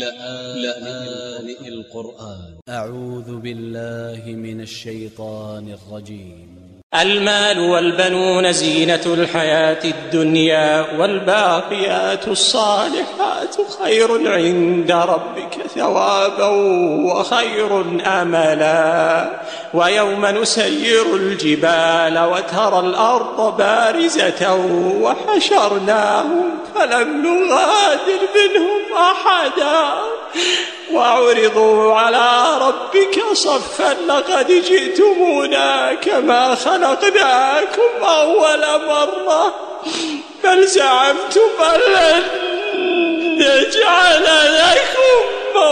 لآن القرآن. أ ع و ذ ب ا ل ل ه من ا ل ش ي ط ا ن ا ل ج ي م المال والبنون زينة الحياة الدنيا والباقيات الصالحات خير عند ربك. ثوابا وخير أملا ويوم نسير الجبال وترى الأرض بارزة وحشرناهم فلم نغادر منهم أحدا. وعرضوا على ربك صفا لقد جئتمونا كما خلقناكم أول مرة بل زعمتم أن لن نجعل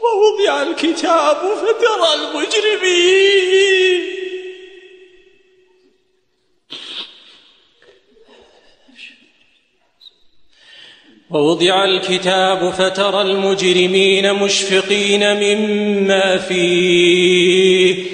ووضع الكتاب فترى المجرمين. ووضع الكتاب فترى المجرمين مشفقين مما فيه.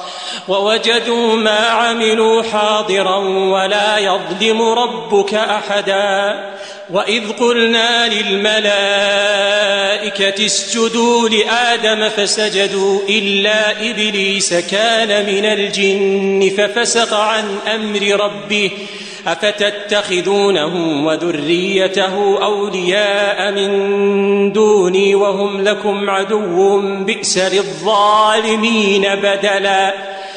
ووجدوا ما عملوا حاضرا ولا يظلم ربك أحدا. وإذ قلنا للملائكة اسجدوا لآدم فسجدوا إلا إبليس كان من الجن ففسق عن أمر ربه. أفتتخذونه وذريته أولياء من دوني وهم لكم عدو بئس للظالمين بدلاً.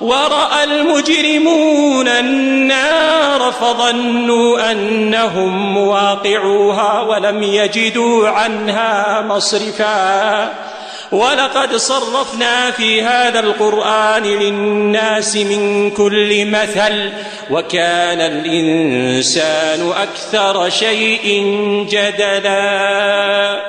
ورأى المجرمون النار فظنوا أنهم مواقعوها ولم يجدوا عنها مصرفا. ولقد صرفنا في هذا القرآن للناس من كل مثل وكان الإنسان أكثر شيء جدلا.